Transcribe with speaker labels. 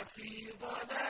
Speaker 1: لَفِي ضَلَالٍ